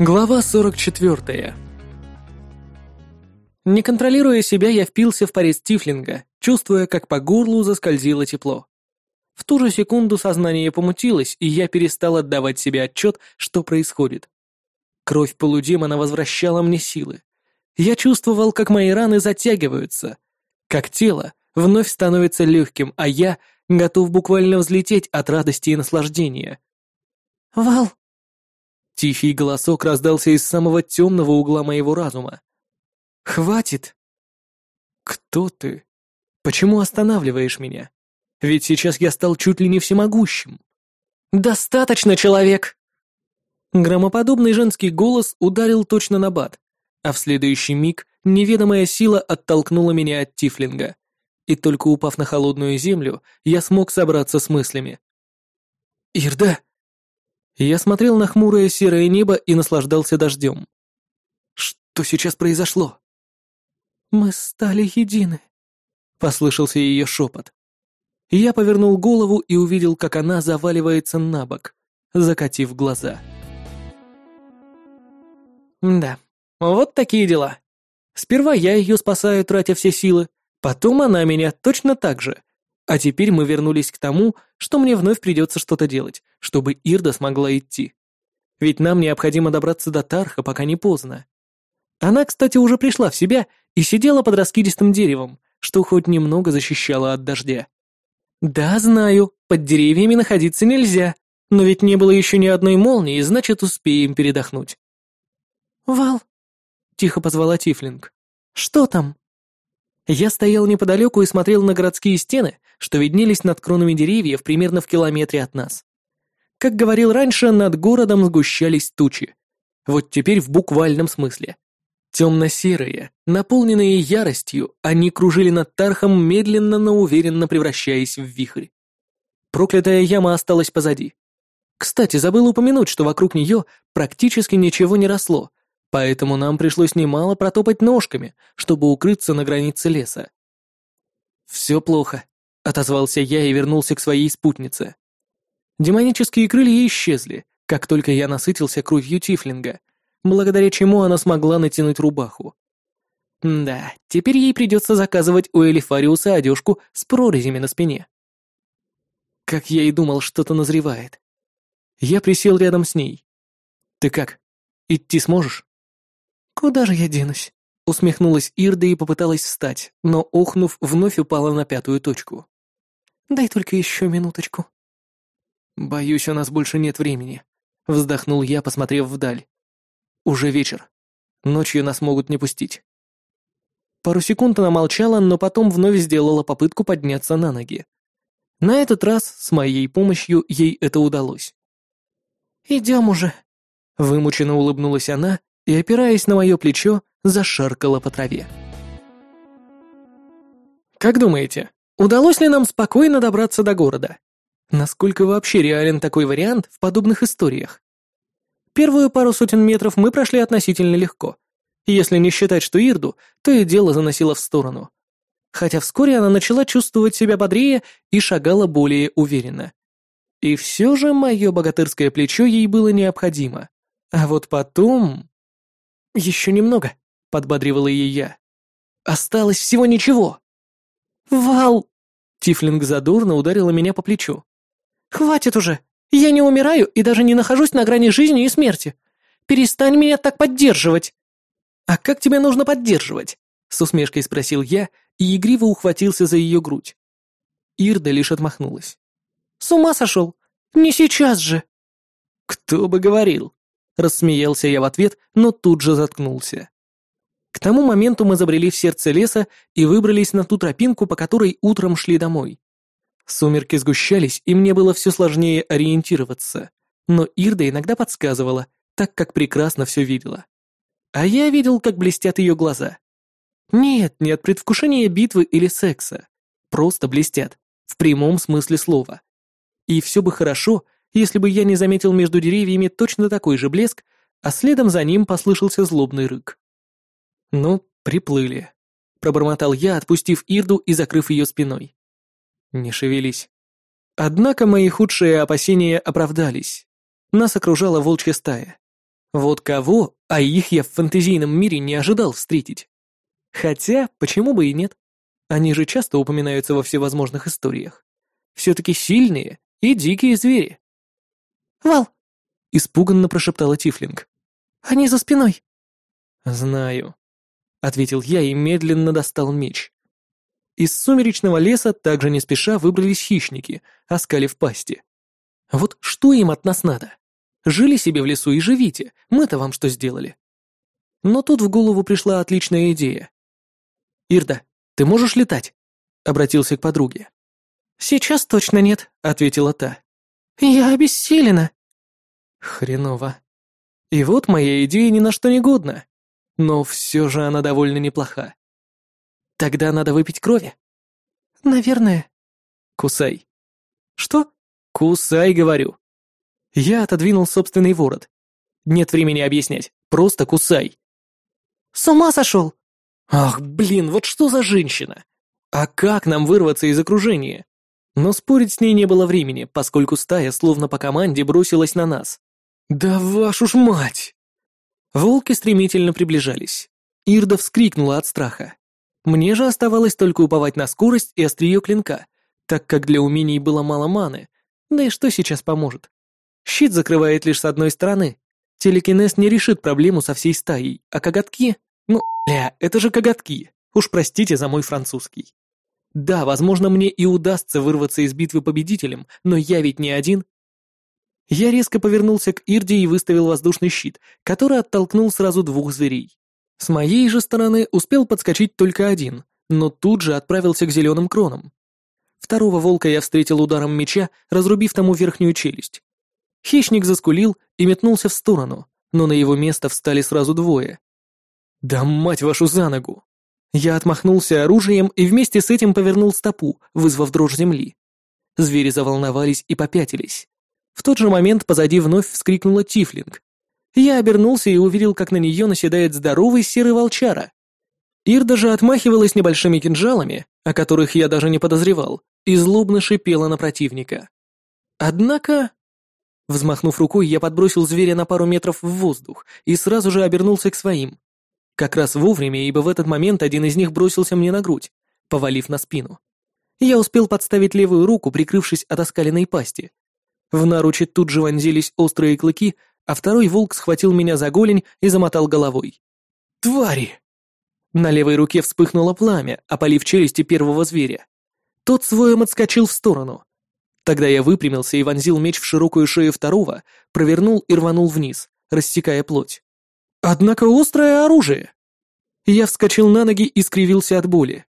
Глава 44. Не контролируя себя, я впился в порез Тифлинга, чувствуя, как по горлу заскользило тепло. В ту же секунду сознание помутилось, и я перестал отдавать себе отчет, что происходит. Кровь полудемона возвращала мне силы. Я чувствовал, как мои раны затягиваются, как тело вновь становится легким, а я готов буквально взлететь от радости и наслаждения. «Вал!» Тихий голосок раздался из самого темного угла моего разума. «Хватит!» «Кто ты? Почему останавливаешь меня? Ведь сейчас я стал чуть ли не всемогущим». «Достаточно, человек!» Громоподобный женский голос ударил точно на бат, а в следующий миг неведомая сила оттолкнула меня от Тифлинга, и только упав на холодную землю, я смог собраться с мыслями. «Ирда!» Я смотрел на хмурое серое небо и наслаждался дождем. Что сейчас произошло? «Мы стали едины», — послышался ее шепот. Я повернул голову и увидел, как она заваливается на бок, закатив глаза. Да, вот такие дела. Сперва я ее спасаю, тратя все силы, потом она меня точно так же, а теперь мы вернулись к тому, что мне вновь придется что-то делать, чтобы Ирда смогла идти. Ведь нам необходимо добраться до Тарха, пока не поздно. Она, кстати, уже пришла в себя и сидела под раскидистым деревом, что хоть немного защищало от дождя. Да, знаю, под деревьями находиться нельзя, но ведь не было еще ни одной молнии, значит, успеем передохнуть. «Вал», — тихо позвала Тифлинг, — «что там?» Я стоял неподалеку и смотрел на городские стены, что виднелись над кронами деревьев примерно в километре от нас. Как говорил раньше, над городом сгущались тучи. Вот теперь в буквальном смысле. Темно-серые, наполненные яростью, они кружили над Тархом, медленно, но уверенно превращаясь в вихрь. Проклятая яма осталась позади. Кстати, забыл упомянуть, что вокруг нее практически ничего не росло, поэтому нам пришлось немало протопать ножками, чтобы укрыться на границе леса. «Все плохо», — отозвался я и вернулся к своей спутнице. Демонические крылья исчезли, как только я насытился кровью Тифлинга, благодаря чему она смогла натянуть рубаху. Да, теперь ей придется заказывать у Элифариуса одежку с прорезями на спине. Как я и думал, что-то назревает. Я присел рядом с ней. «Ты как? Идти сможешь?» «Куда же я денусь?» Усмехнулась Ирда и попыталась встать, но, охнув, вновь упала на пятую точку. «Дай только еще минуточку». «Боюсь, у нас больше нет времени», — вздохнул я, посмотрев вдаль. «Уже вечер. Ночью нас могут не пустить». Пару секунд она молчала, но потом вновь сделала попытку подняться на ноги. На этот раз, с моей помощью, ей это удалось. «Идем уже», — вымученно улыбнулась она и, опираясь на мое плечо, зашаркала по траве. Как думаете, удалось ли нам спокойно добраться до города? Насколько вообще реален такой вариант в подобных историях? Первую пару сотен метров мы прошли относительно легко. Если не считать, что Ирду, то и дело заносило в сторону. Хотя вскоре она начала чувствовать себя бодрее и шагала более уверенно. И все же мое богатырское плечо ей было необходимо. А вот потом... «Еще немного», — подбадривала ее я. «Осталось всего ничего». «Вал!» Тифлинг задурно ударила меня по плечу. «Хватит уже! Я не умираю и даже не нахожусь на грани жизни и смерти. Перестань меня так поддерживать!» «А как тебя нужно поддерживать?» С усмешкой спросил я и игриво ухватился за ее грудь. Ирда лишь отмахнулась. «С ума сошел! Не сейчас же!» «Кто бы говорил!» Рассмеялся я в ответ, но тут же заткнулся. К тому моменту мы забрели в сердце леса и выбрались на ту тропинку, по которой утром шли домой. Сумерки сгущались, и мне было все сложнее ориентироваться. Но Ирда иногда подсказывала, так как прекрасно все видела. А я видел, как блестят ее глаза. Нет, не от предвкушения битвы или секса. Просто блестят, в прямом смысле слова. И все бы хорошо, если бы я не заметил между деревьями точно такой же блеск, а следом за ним послышался злобный рык. «Ну, приплыли», — пробормотал я, отпустив Ирду и закрыв ее спиной. «Не шевелись». Однако мои худшие опасения оправдались. Нас окружала волчья стая. Вот кого, а их я в фэнтезийном мире не ожидал встретить. Хотя, почему бы и нет? Они же часто упоминаются во всевозможных историях. Все-таки сильные и дикие звери. «Вал!» — испуганно прошептала Тифлинг. «Они за спиной!» «Знаю», — ответил я и медленно достал меч. Из сумеречного леса также не спеша выбрались хищники, оскалив пасти. Вот что им от нас надо? Жили себе в лесу и живите, мы-то вам что сделали? Но тут в голову пришла отличная идея. «Ирда, ты можешь летать?» — обратился к подруге. «Сейчас точно нет», — ответила та. «Я обессилена». Хреново. И вот моя идея ни на что не годна. Но все же она довольно неплоха. Тогда надо выпить крови. Наверное. Кусай. Что? Кусай, говорю. Я отодвинул собственный ворот. Нет времени объяснять. Просто кусай. С ума сошел? Ах, блин, вот что за женщина? А как нам вырваться из окружения? Но спорить с ней не было времени, поскольку стая словно по команде бросилась на нас. Да вашу ж мать! Волки стремительно приближались. Ирда вскрикнула от страха. Мне же оставалось только уповать на скорость и острие клинка, так как для умений было мало маны, да и что сейчас поможет? Щит закрывает лишь с одной стороны. Телекинез не решит проблему со всей стаей, а коготки... Ну, бля, это же коготки. Уж простите за мой французский. Да, возможно, мне и удастся вырваться из битвы победителем, но я ведь не один. Я резко повернулся к Ирде и выставил воздушный щит, который оттолкнул сразу двух зверей. С моей же стороны успел подскочить только один, но тут же отправился к зеленым кронам. Второго волка я встретил ударом меча, разрубив тому верхнюю челюсть. Хищник заскулил и метнулся в сторону, но на его место встали сразу двое. «Да мать вашу за ногу!» Я отмахнулся оружием и вместе с этим повернул стопу, вызвав дрожь земли. Звери заволновались и попятились. В тот же момент позади вновь вскрикнула Тифлинг, я обернулся и увидел, как на нее наседает здоровый серый волчара. Ирда же отмахивалась небольшими кинжалами, о которых я даже не подозревал, и злобно шипела на противника. Однако... Взмахнув рукой, я подбросил зверя на пару метров в воздух и сразу же обернулся к своим. Как раз вовремя, ибо в этот момент один из них бросился мне на грудь, повалив на спину. Я успел подставить левую руку, прикрывшись от оскаленной пасти. В наруче тут же вонзились острые клыки, а второй волк схватил меня за голень и замотал головой. «Твари!» На левой руке вспыхнуло пламя, опалив челюсти первого зверя. Тот своем отскочил в сторону. Тогда я выпрямился и вонзил меч в широкую шею второго, провернул и рванул вниз, рассекая плоть. Однако острое оружие! Я вскочил на ноги и скривился от боли.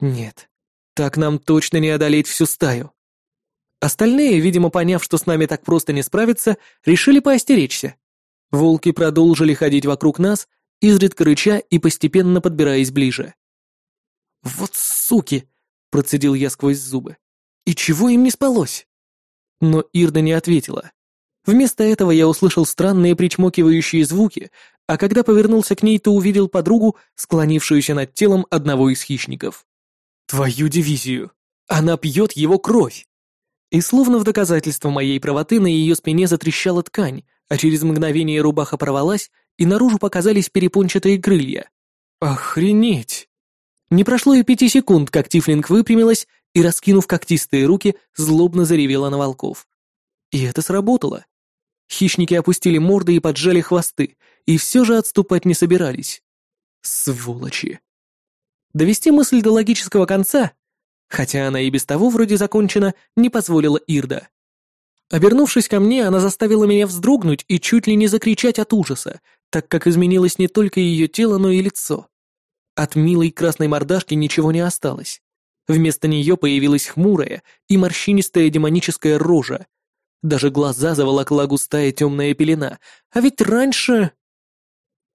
Нет, так нам точно не одолеть всю стаю. Остальные, видимо, поняв, что с нами так просто не справиться, решили поостеречься. Волки продолжили ходить вокруг нас, изредка рыча и постепенно подбираясь ближе. «Вот суки!» — процедил я сквозь зубы. «И чего им не спалось?» Но Ирда не ответила. Вместо этого я услышал странные причмокивающие звуки, а когда повернулся к ней, то увидел подругу, склонившуюся над телом одного из хищников. «Твою дивизию! Она пьет его кровь!» И словно в доказательство моей правоты на ее спине затрещала ткань, а через мгновение рубаха порвалась, и наружу показались перепончатые крылья. Охренеть! Не прошло и пяти секунд, как Тифлинг выпрямилась и, раскинув когтистые руки, злобно заревела на волков. И это сработало. Хищники опустили морды и поджали хвосты, и все же отступать не собирались. Сволочи. Довести мысль до логического конца хотя она и без того вроде закончена, не позволила Ирда. Обернувшись ко мне, она заставила меня вздрогнуть и чуть ли не закричать от ужаса, так как изменилось не только ее тело, но и лицо. От милой красной мордашки ничего не осталось. Вместо нее появилась хмурая и морщинистая демоническая рожа. Даже глаза заволокла густая темная пелена, а ведь раньше...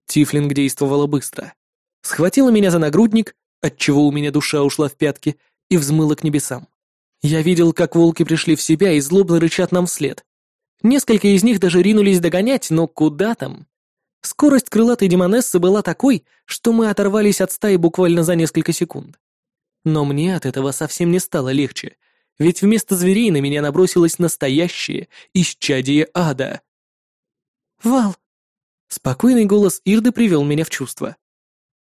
Тифлинг действовала быстро. Схватила меня за нагрудник, отчего у меня душа ушла в пятки, и взмыла к небесам. Я видел, как волки пришли в себя и злобно рычат нам вслед. Несколько из них даже ринулись догонять, но куда там? Скорость крылатой демонессы была такой, что мы оторвались от стаи буквально за несколько секунд. Но мне от этого совсем не стало легче, ведь вместо зверей на меня набросилось настоящее исчадие ада. «Вал, Спокойный голос Ирды привел меня в чувство.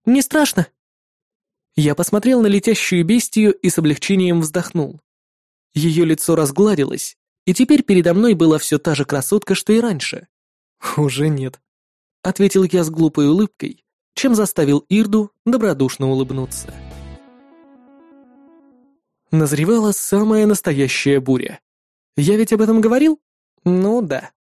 «Не страшно?» Я посмотрел на летящую бестию и с облегчением вздохнул. Ее лицо разгладилось, и теперь передо мной была все та же красотка, что и раньше. «Уже нет», — ответил я с глупой улыбкой, чем заставил Ирду добродушно улыбнуться. Назревала самая настоящая буря. Я ведь об этом говорил? Ну да.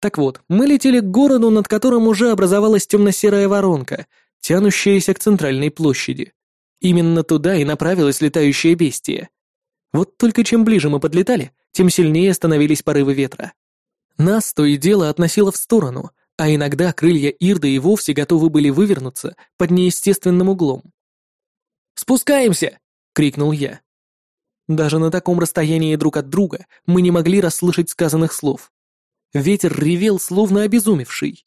Так вот, мы летели к городу, над которым уже образовалась темно-серая воронка, тянущаяся к центральной площади. Именно туда и направилась летающая бестия. Вот только чем ближе мы подлетали, тем сильнее становились порывы ветра. Нас то и дело относило в сторону, а иногда крылья Ирды и вовсе готовы были вывернуться под неестественным углом. «Спускаемся!» — крикнул я. Даже на таком расстоянии друг от друга мы не могли расслышать сказанных слов. Ветер ревел, словно обезумевший.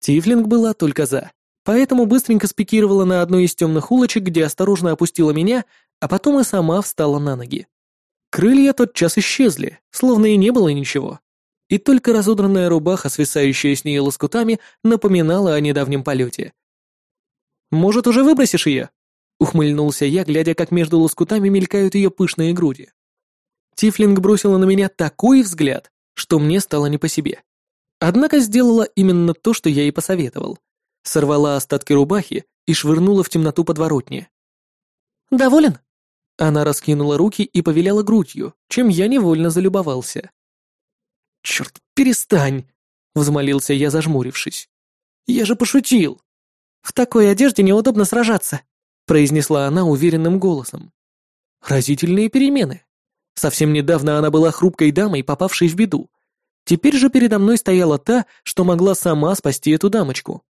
Тифлинг была только за, поэтому быстренько спикировала на одной из темных улочек, где осторожно опустила меня, а потом и сама встала на ноги. Крылья тотчас исчезли, словно и не было ничего. И только разодранная рубаха, свисающая с нее лоскутами, напоминала о недавнем полете. «Может, уже выбросишь ее?» — ухмыльнулся я, глядя, как между лоскутами мелькают ее пышные груди. Тифлинг бросила на меня такой взгляд, что мне стало не по себе. Однако сделала именно то, что я ей посоветовал. Сорвала остатки рубахи и швырнула в темноту подворотни. «Доволен?» Она раскинула руки и повиляла грудью, чем я невольно залюбовался. «Черт, перестань!» — взмолился я, зажмурившись. «Я же пошутил!» «В такой одежде неудобно сражаться», — произнесла она уверенным голосом. Разительные перемены. Совсем недавно она была хрупкой дамой, попавшей в беду. Теперь же передо мной стояла та, что могла сама спасти эту дамочку.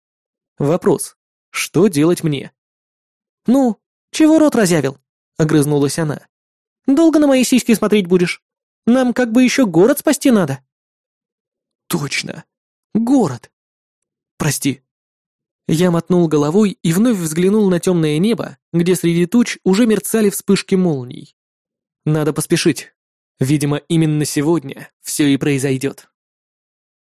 Вопрос. Что делать мне? «Ну, чего рот разявил?» — огрызнулась она. «Долго на мои сиськи смотреть будешь? Нам как бы еще город спасти надо». «Точно. Город. Прости». Я мотнул головой и вновь взглянул на темное небо, где среди туч уже мерцали вспышки молний. Надо поспешить. Видимо, именно сегодня все и произойдет.